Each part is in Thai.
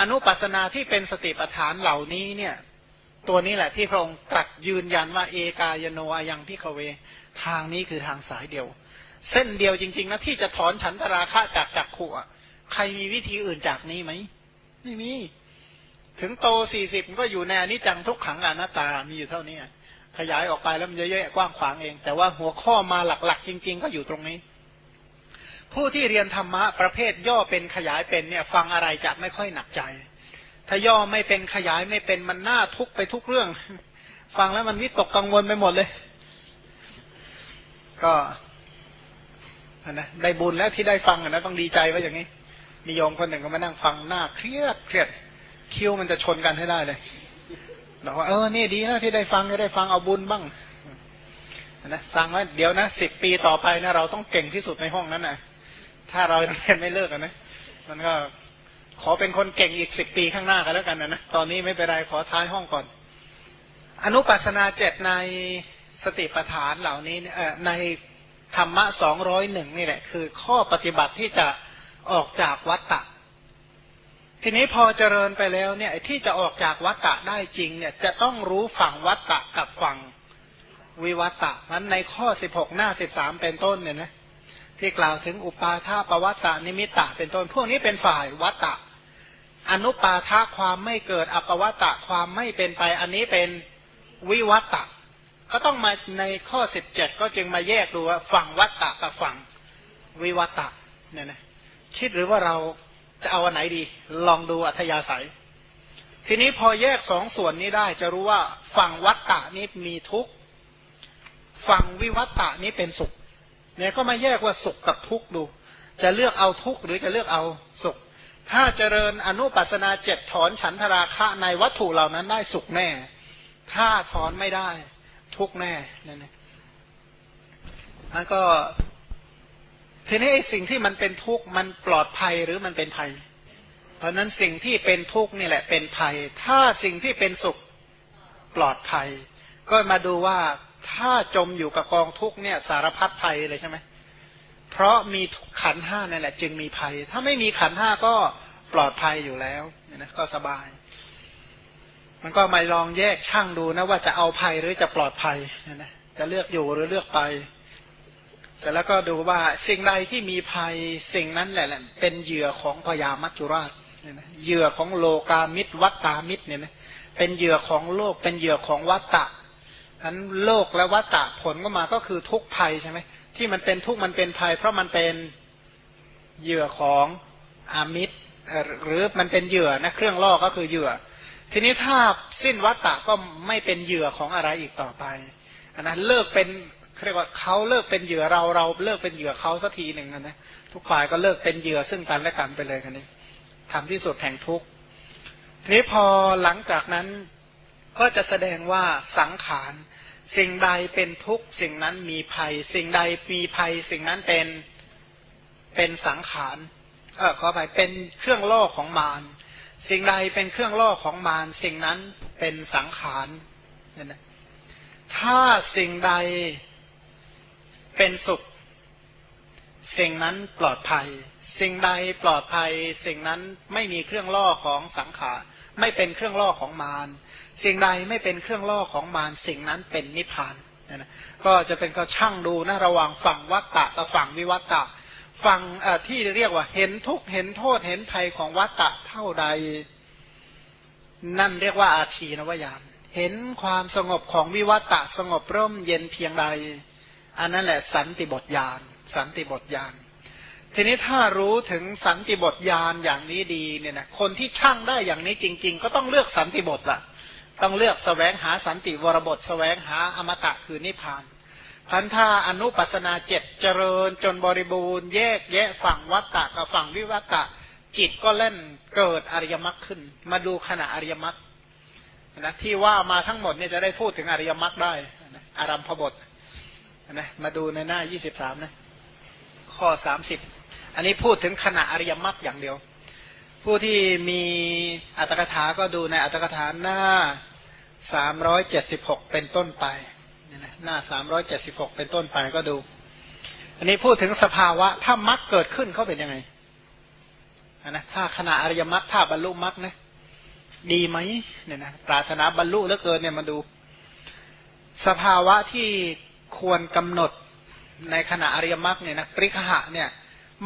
อนุปัสนาที่เป็นสติปัฏฐานเหล่านี้เนี่ย ตัวนี้แหละที่พระองค์ตรัสยืนยันว่าเอกายโนอายังพิขเว ทางนี้คือทางสายเดียว เส้นเดียวจริง ๆ นะที่จะถอนฉันทราคะจากจักขุอะใครมีวิธีอื่นจากนี้ไหมไม่มีถึงโตสี่สิบก็อยู่ในอนิจจังทุกขังอนัตตา มีอยู่เท่านี้ขยายออกไปแล้วมันเยอะๆกว้างขวางเอง แต่ว่าหัวข้อมาหลักๆ จริง ๆ ก็อยู่ตรงนี้ ผู้ที่เรียนธรรมะประเภทย่อเป็นขยายเป็นเนี่ย ฟังอะไรจะไม่ค่อยหนักใจ ถ้าย่อไม่เป็นขยายไม่เป็นมันน่าทุกไปทุกเรื่อง ฟังแล้วมันวิตกกังวลไปหมดเลย ก็นะได้บุญแล้วที่ได้ฟังนะต้องดีใจว่าอย่างนี้ มีโยมคนหนึ่งก็มานั่งฟังหน้าเครียดเครียดคิ้วมันจะชนกันให้ได้เลยบอกว่าเออนี่ดีนะที่ได้ฟังได้ฟังเอาบุญบ้างนะสั่งว่าเดี๋ยวนะสิบปีต่อไปนะเราต้องเก่งที่สุดในห้องนั้นนะ ถ้าเราเรียนไม่เลิกกันนะมันก็ขอเป็นคนเก่งอีกสิบปีข้างหน้ากันแล้วกันนะนะตอนนี้ไม่เป็นไรขอท้ายห้องก่อน อนุปัสนาเจ็ดในสติปัฏฐานเหล่านี้เอในธรรมะสองร้อยหนึ่งนี่แหละ คือข้อปฏิบัติที่จะออกจากวัตตะ ทีนี้พอเจริญไปแล้วเนี่ยที่จะออกจากวัตตะได้จริง เนี่ย จะต้องรู้ฝั่งวัตตะกับฝั่งวิวัตตะนั้นในข้อสิบหกหน้าสิบสามเป็นต้นเนี่ยนะ ที่กล่าวถึงอุปาทาปวัตตานิมิตตะ เป็นต้นพวกนี้เป็นฝ่ายวัตตะ อนุปาทาความไม่เกิดอปวัตตะความไม่เป็นไป อันนี้เป็นวิวัตตะ ก็ต้องมาในข้อสิบเจ็ดก็จึงมาแยกดูว่าฝั่งวัตตะกับฝั่งวิวัตตะเนี่ยนะคิดหรือว่าเราจะเอาอันไหนดี ลองดูอัธยาศัย ทีนี้พอแยกสองส่วนนี้ได้ จะรู้ว่าฝั่งวัตตะนี้มีทุกข์ฝั่งวิวัตตะนี้เป็นสุข เนี่ยก็มาแยกว่าสุขกับทุกข์ดู จะเลือกเอาทุกข์หรือจะเลือกเอาสุข ถ้าเจริญอนุปัสนาเจ็ดถอนฉันทราคะในวัตถุเหล่านั้นได้สุขแน่ ถ้าถอนไม่ได้ทุกข์แน่นั่นเองแล้วก็ทีนี้สิ่งที่มันเป็นทุกข์มันปลอดภัยหรือมันเป็นภัย เพราะนั้นสิ่งที่เป็นทุกข์นี่แหละเป็นภัย ถ้าสิ่งที่เป็นสุขปลอดภัย ก็มาดูว่า ถ้าจมอยู่กับกองทุกเนี่ย สารพัดภัยเลยใช่ไหมเพราะมีขันห้านั่นแหละ จึงมีภัย ถ้าไม่มีขันห้าก็ปลอดภัยอยู่แล้วนะก็สบาย มันก็มาลองแยกช่างดูนะว่าจะเอาภัยหรือจะปลอดภัยนะจะเลือกอยู่หรือเลือกไป เสร็จแล้วก็ดูว่าสิ่งใดที่มีภัยสิ่งนั้นแหละเป็นเหยื่อของพยามัจจุราชเหยื่อของโลกามิตรวัตตามิตรเนี่ยนะเป็นเหยื่อของโลกเป็นเหยื่อของวัตตะ นั้นโลกและวัตตะผลก็มาก็คือทุกภัยใช่ไหมที่มันเป็นทุกมันเป็นภัย เพราะมันเป็นเหยื่อของอามิตรหรือมันเป็นเหยื่อนะเครื่องล่อก็คือเหยื่อ ทีนี้ถ้าสิ้นวัตตะก็ไม่เป็นเหยื่อของอะไรอีกต่อไปอันนั้นเลิกเป็นเรียกว่าเขาเลิกเป็นเหยื่อเราเราเลิกเป็นเหยื่อเขาสักทีหนึ่งนะทุกฝ่ายก็เลิกเป็นเหยื่อซึ่งกันและกันไปเลยกันนี้ทำที่สุดแห่งทุกข์ทีนี้พอหลังจากนั้น ก็จะแสดงว่าสังขาร สิ่งใดเป็นทุกข์สิ่งนั้นมีภัย สิ่งใดมีภัย สิ่งนั้นเป็นเป็นสังขารเออขอไปเป็นเครื่องล่อของมารสิ่งใดเป็นเครื่องล่อของมารสิ่งนั้นเป็นสังขารเนี่ยนะถ้าสิ่งใดเป็นสุข สิ่งนั้นปลอดภัย สิ่งใดปลอดภัย สิ่งนั้นไม่มีเครื่องล่อของสังขาร ไม่เป็นเครื่องล่อของมารสิ่งใดไม่เป็นเครื่องล่อของมารสิ่งนั้นเป็นนิพพานนะก็จะเป็นก็ช่างดูนะระหว่างฝั่งวัตตะกับฝั่งวิวัตตะฝั่งที่เรียกว่าเห็นทุกเห็นโทษเห็นภัยของวัตตะเท่าใด นั่นเรียกว่าอาทีนวายานเห็นความสงบของวิวัตตะสงบร่มเย็นเพียงใด อันนั้นแหละสันติบทญาณสันติบทญาณ ทีนี้ถ้ารู้ถึงสันติบทญาณอย่างนี้ดีเนี่ยนะคนที่ช่างได้อย่างนี้จริง ๆ ก็ต้องเลือกสันติบทละต้องเลือกสแสวงหาสันติวรบทสแสวงหาอมตะคือนิพพานพันธาอนุปัสนาเจ็ดเจริญจนบริบูรณ์แยกแยะฝั่งวัตตะกับฝั่งวิวัตตะ จิตก็เล่นเกิดอริยมรรคขึ้น มาดูขณะอริยมรรคนะที่ว่ามาทั้งหมดเนี่ยจะได้พูดถึงอริยมรรคได้อารัมพบทนะมาดูในหน้ายี่สิบสามนะข้อสามสิบ อันนี้พูดถึงขณะอริยมรรคอย่างเดียว ผู้ที่มีอัตถกถาก็ดูในอัตถกถาหน้าสามร้อยเจ็ดสิบหกเป็นต้นไปหน้าสามร้อยเจ็ดสิบหกเป็นต้นไปก็ดู อันนี้พูดถึงสภาวะ ถ้ามรรคเกิดขึ้นเขาเป็นยังไงนะถ้าขณะอริยมรรคถ้าบรรลุมรรคนะดีไหมเนี่ยนะปรารถนาบรรลุเหลือเกินเนี่ยมาดู สภาวะที่ควรกำหนดในขณะอริยมรรคเนี่ยนะปริคหะเนี่ย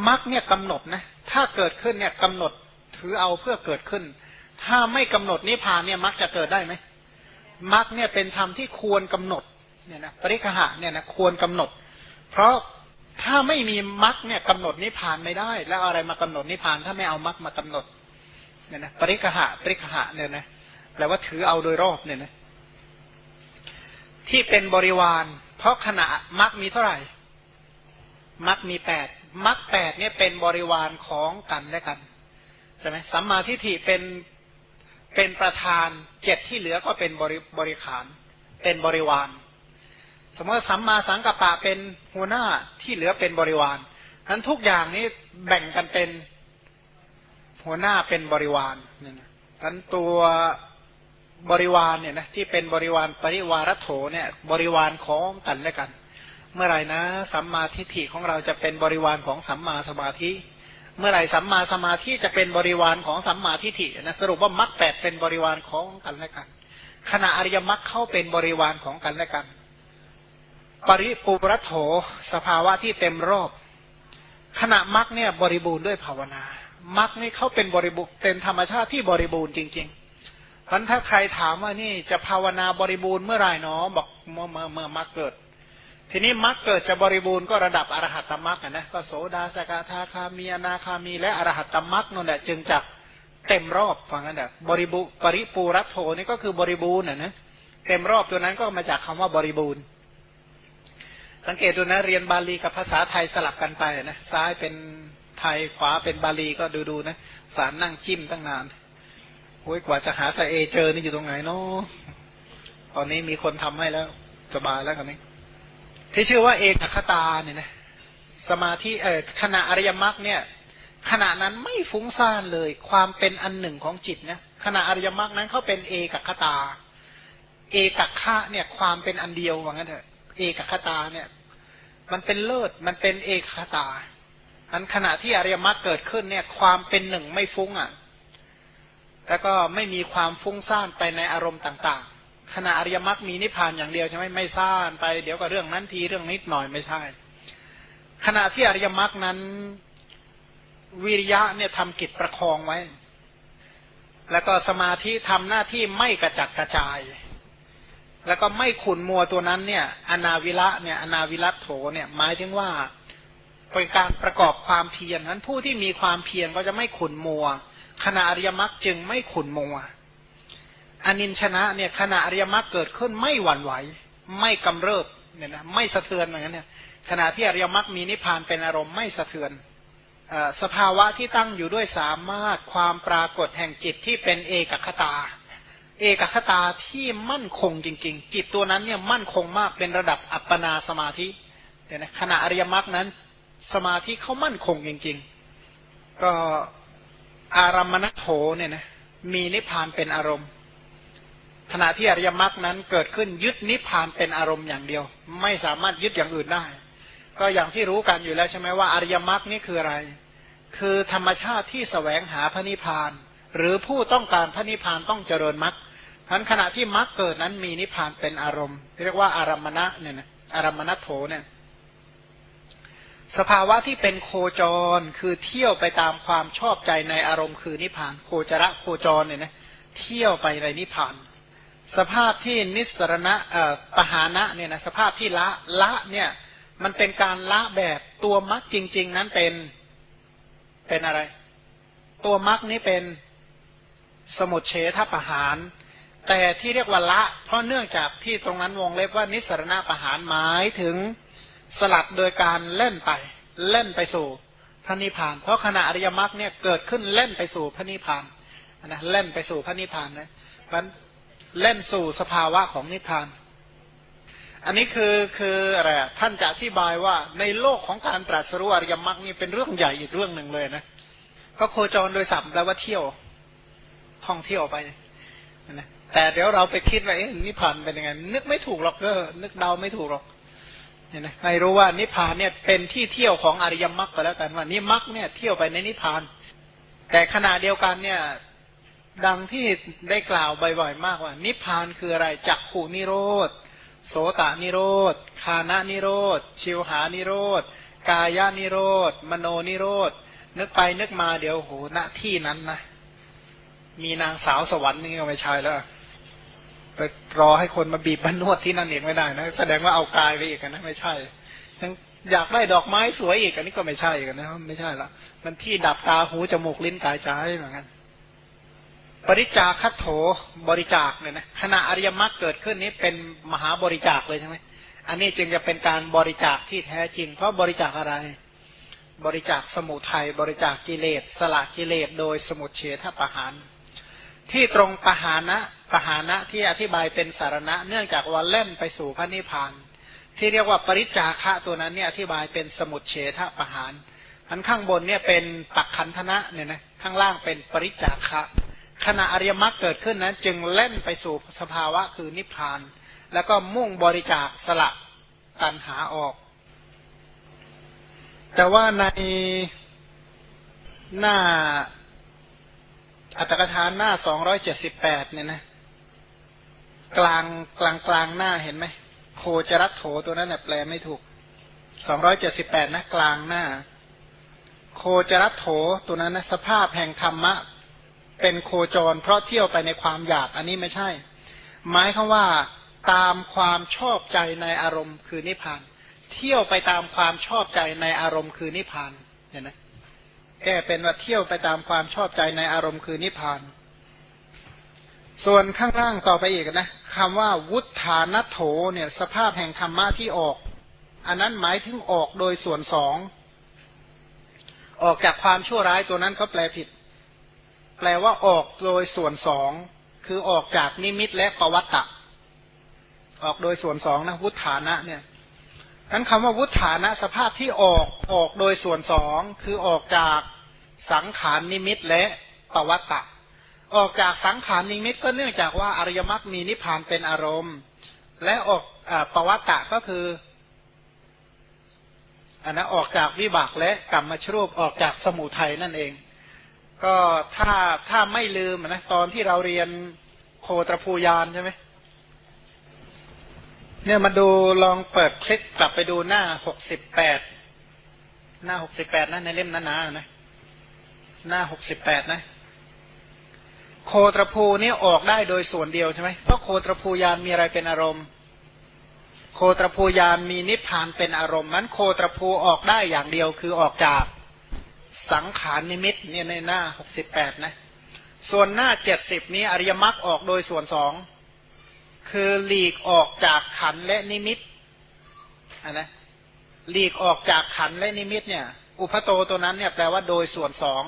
มรรคเนี่ยกำหนดนะ ถ้าเกิดขึ้นเนี่ยกำหนดถือเอาเพื่อเกิดขึ้น ถ้าไม่กำหนดนิพพานเนี่ยมรรคจะเกิดได้ไหมมรรคเนี่ยเป็นธรรมที่ควรกำหนดเนี่ยนะปริคหะเนี่ยนะควรกำหนด เพราะถ้าไม่มีมรรคเนี่ยกำหนดนิพพานไม่ได้ แล้วอะไรมากำหนดนิพพานถ้าไม่เอามรรคมากำหนดเนี่ยนะปริคหะปริคหะเนี่ยนะแปลว่าถือเอาโดยรอบเนี่ยนะที่เป็นบริวาร เพราะขณะมรรคมีเท่าไหร่มรรคมีแปด มรรคแปดเนี่ยเป็นบริวารของกันและกันใช่ไหมสัมมาทิฏฐิเป็นเป็นประธานเจ็ดที่เหลือก็เป็นบริบริขาร เป็นบริวาร สมมติสัมมาสังกัปปะเป็นหัวหน้าที่เหลือเป็นบริวารนั้นทุกอย่างนี้แบ่งกันเป็นหัวหน้าเป็นบริวารเนี่ยนะนั้นตัวบริวารเนี่ยนะที่เป็นบริวารปริวารโถเนี่ย บริวารของกันและกัน เมื่อไหร่นะสัมมาทิฏฐิของเราจะเป็นบริวารของสัมมาสมาธิ เมื่อไหร่สัมมาสมาธิจะเป็นบริวารของสัมมาทิฏฐินะสรุปว่ามรรคแปดเป็นบริวารของกันและกัน ขณะอริยมรรคเข้าเป็นบริวารของกันและกัน ปริปูรโถสภาวะที่เต็มรอบ ขณะมรรคเนี่ยบริบูรณ์ด้วยภาวนามรรคนี่เขาเป็นบริบูรณ์เป็นธรรมชาติที่บริบูรณ์จริงๆเพราะถ้าใครถามว่านี่จะภาวนาบริบูรณ์เมื่อไรเนาะบอกเมื่อเมื่อเมื่อมรรคเกิด ทีนี้มรรคเกิดจะบริบูรณ์ก็ระดับอรหัตตมรรคนะก็โสดาสกทาคามีอนาคามีและอรหัตตมรรคนั่นแหละจึงจะเต็มรอบฟังกันเถอะบริบูปริปูรัตโธนี่ก็คือบริบูรณ์นะนะเต็มรอบตัวนั้นก็มาจากคำว่าบริบูรณ์ สังเกตดูนะเรียนบาลีกับภาษาไทยสลับกันไปนะซ้ายเป็นไทยขวาเป็นบาลีก็ดูดูนะสารนั่งจิ้มตั้งนานโอ้ยกว่าจะหาสเอเจอนี่อยู่ตรงไหนเนาะตอนนี้มีคนทำให้แล้วสบายแล้วกันนี้ ที่ชื่อว่าเอกคตาเนี่ยนะสมาธิเออขณะอริยมรรคเนี่ยขณะนั้นไม่ฟุ้งซ่านเลย ความเป็นอันหนึ่งของจิตนะขณะอริยมรรคนั้นเขาเป็นเอกคตา เอกคะเนี่ยความเป็นอันเดียวว่างั้นเถอะเอกคตาเนี่ย มันเป็นเลิศมันเป็นเอกคตาอันขณะที่อริยมรรคเกิดขึ้นเนี่ย ความเป็นหนึ่งไม่ฟุ้งอะแล้วก็ไม่มีความฟุ้งซ่านไปในอารมณ์ต่าง ขณะอริยมรรคมีนิพพานอย่างเดียวใช่ไหมไม่ซ่านไปเดี๋ยวก็เรื่องนั้นทีเรื่องนิดหน่อยไม่ใช่ ขณะที่อริยมรรคนั้นวิริยะเนี่ยทำกิจประคองไว้ แล้วก็สมาธิทำหน้าที่ไม่กระจัดกระจาย แล้วก็ไม่ขุนมัวตัวนั้นเนี่ย อนาวิระเนี่ยอนาวิรัตโถเนี่ยหมายถึงว่าเป็นการประกอบความเพียรนั้นผู้ที่มีความเพียรก็จะไม่ขุนมัวขณะอริยมรรคจึงไม่ขุนมัว อนินชนะเนี่ยขณะอริยมรรคเกิดขึ้นไม่หวั่นไหว ไม่กำเริบเนี่ยนะไม่สะเทือนเหมือนกันเนี่ยขณะที่อริยมรรคมีนิพพานเป็นอารมณ์ไม่สะเทือนอสภาวะที่ตั้งอยู่ด้วยสามารถความปรากฏแห่งจิตที่เป็นเอกคตา เอกคตาที่มั่นคงจริง ๆ จิตตัวนั้นเนี่ยมั่นคงมากเป็นระดับอัปปนาสมาธิเนี่ยนะขณะอริยมรรคนั้น สมาธิเขามั่นคงจริง ๆ ก็อารามณโถเนี่ยนะมีนิพพานเป็นอารมณ์ ขณะที่อริยมรรคนั้นเกิดขึ้นยึดนิพพานเป็นอารมณ์อย่างเดียว ไม่สามารถยึดอย่างอื่นได้ ก็อย่างที่รู้กันอยู่แล้วใช่ไหมว่าอริยมรรคนี่คืออะไร คือธรรมชาติที่สแสวงหาพระนิพพาน หรือผู้ต้องการพระนิพพานต้องเจริญมรรคทั้นขณะที่มรรคเกิดนั้นมีนิพพานเป็นอารมณ์ เรียกว่าอารมณะเนี่ยนะอารมณะโถเนี่ยสภาวะที่เป็นโคจรคือเที่ยวไปตามความชอบใจในอารมณ์คือนิพพาน โคจระโคจรเนี่ยนะเที่ยวไปในนิพพาน สภาพที่นิสรณะเอ่อปหานะเนี่ยนะสภาพที่ละละเนี่ย มันเป็นการละแบบตัวมรรคจริง ๆ นั้นเป็นเป็นอะไร ตัวมรรคนี้เป็นสมุดเฉทประหารแต่ที่เรียกว่าละ เพราะเนื่องจากที่ตรงนั้นวงเล็บว่านิสรณะประหารหมายถึงสลัดโดยการเล่นไป เล่นไปสู่พระนิพพาน เพราะขณะอริยมรรคเนี่ยเกิดขึ้นเล่นไปสู่พระนิพพานนะเล่นไปสู่พระนิพพานนะมัน เล่นสู่สภาวะของนิพพาน อันนี้คือคืออะไรท่านจะอธิบายว่าในโลกของการตรัสรู้อริยมรรคนี่เป็นเรื่องใหญ่อีกเรื่องหนึ่งเลยนะ ก็โคจรโดยสัมแปลว่าเที่ยว ท่องเที่ยวไปนะแต่เดี๋ยวเราไปคิดว่าเอ๊ะนิพพานเป็นยังไงนึกไม่ถูกหรอกเออนึกเดาไม่ถูกหรอกเนี่ยนะให้รู้ว่านิพพานเนี่ยเป็นที่เที่ยวของอริยมรรคก็แล้วกันว่านิมรรคเนี่ยเที่ยวไปในนิพพาน แต่ขณะเดียวกันเนี่ย ดังที่ได้กล่าวบ่อยๆมากว่า นิพพานคืออะไรจักขูนิโรธ โสตานิโรธ คานะนิโรธ ชิวหานิโรธ กายานิโรธ มโนนิโรธ นึกไปนึกมาเดี๋ยวโหณที่นั้นนะ มีนางสาวสวรรค์นี่ก็ไม่ใช่แล้วไปรอให้คนมาบีบบันนวดที่นั่นเองไม่ได้นะ แสดงว่าเอากายไปอีกนะไม่ใช่ทั้งอยากได้ดอกไม้สวยอีกอันนี้ก็ไม่ใช่กันนะ ไม่ใช่ละมันที่ดับตาหูจมูกลิ้นกายใจเหมือนกัน บริจาคโถบริจาคเนี่ยนะขณะอริยมรรคเกิดขึ้นนี้เป็นมหาบริจาคเลยใช่ไหมอันนี้จึงจะเป็นการบริจาคที่แท้จริง เพราะบริจาคอะไร บริจาคสมุทัยบริจาคกิเลสสละกิเลสโดยสมุทเฉทประหาร ที่ตรงปหานะปหานะที่อธิบายเป็นสารณะ เนื่องจากว่าเล่นไปสู่พระนิพพาน ที่เรียกว่าปริจาคะตัวนั้นเนี่ยอธิบายเป็นสมุทเฉทประหาร อันข้างบนเนี่ยเป็นปักขันธนะเนี่ยนะข้างล่างเป็นปริจาคะ ขณะอริยมรรคเกิดขึ้นนั้น จึงเล่นไปสู่สภาวะคือนิพพาน แล้วก็มุ่งบริจาคสละตันหาออก แต่ว่าในหน้าอัตถกถาหน้าสองร้อยเจ็ดสิบแปดเนี่ยนะ กลางกลางกลางหน้าเห็นไหมโคจรัตโถตัวนั้นแปลไม่ถูกสองร้อยเจ็ดสิบแปดนะกลางหน้า โคจรัตโถตัวนั้นนะสภาพแห่งธรรมะ เป็นโคจร เพราะเที่ยวไปในความอยากอันนี้ไม่ใช่ หมายคือว่าตามความชอบใจในอารมณ์คือนิพพาน เที่ยวไปตามความชอบใจในอารมณ์คือนิพพานเห็นไหมแก้เป็นว่าเที่ยวไปตามความชอบใจในอารมณ์คือนิพพาน ส่วนข้างล่างต่อไปอีกนะคำว่าวุฒานัโถเนี่ย สภาพแห่งธรรมะที่ออก อันนั้นหมายถึงออกโดยส่วนสอง ออกจากความชั่วร้ายตัวนั้นก็แปลผิด แปลว่าออกโดยส่วนสอง คือออกจากนิมิตและปวัตตะ ออกโดยส่วนสองนะวุฒานะเนี่ยนั้นคำว่าวุฒานะสภาพที่ออกออกโดยส่วนสองคือออกจากสังขารนิมิตและปวัตตะ ออกจากสังขารนิมิตก็เนื่องจากว่าอริยมรรคมีนิพพานเป็นอารมณ์ และออกอปวัตตะก็คืออันนั้นออกจากวิบากและกรรมชรูปออกจากสมุทัยนั่นเอง ก็ถ้าถ้าไม่ลืมนะตอนที่เราเรียนโคตรภูยานใช่ไหมเนี่ยมาดูลองเปิดคลิปกลับไปดูหน้าหกสิบแปดหน้าหกสิบแปดนะในเล่มนาๆนะ หน้าหกสิบแปดนะ โคตรภูนี่ออกได้โดยส่วนเดียวใช่ไหมเพราะโคตรภูยานมีอะไรเป็นอารมณ์ โคตรภูยานมีนิพพานเป็นอารมณ์นั้นโคตรภูออกได้อย่างเดียวคือออกจาก สังขารนิมิตเนี่ยในหน้าหกสิบแปดนะ ส่วนหน้าเจ็ดสิบนี้อริยมรรคออกโดยส่วนสองคือหลีกออกจากขันและนิมิตนนะหลีกออกจากขันและนิมิตเนี่ย อุปโตตัวนั้นเนี่ยแปลว่าโดยส่วนสอง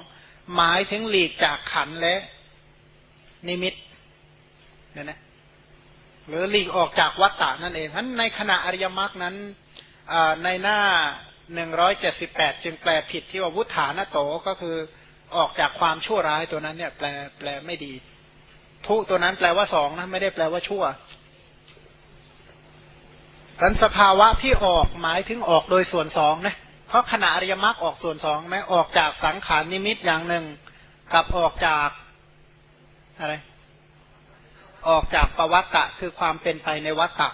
หมายถึงหลีกจากขันและนิมิตเนี่ยนะหรือหลีกออกจากวัตตะนั่นเองเพราะในขณะอริยมรรคนั้นในหน้า หนึ่งร้อยเจ็ดสิบแปดจึงแปลผิดที่ว่าวุฒานโตก็คือออกจากความชั่วร้ายตัวนั้นเนี่ย แปลแปลไม่ดีทุตัวนั้นแปลว่าสองนะไม่ได้แปลว่าชั่วกันสภาวะที่ออกหมายถึงออกโดยส่วนสองนะเพราะขณะอริยมรรคออกส่วนสองไหมออกจากสังขารนิมิตอย่างหนึ่ง กับออกจากอะไร ออกจากประวัตตะคือความเป็นไปในวัตตะ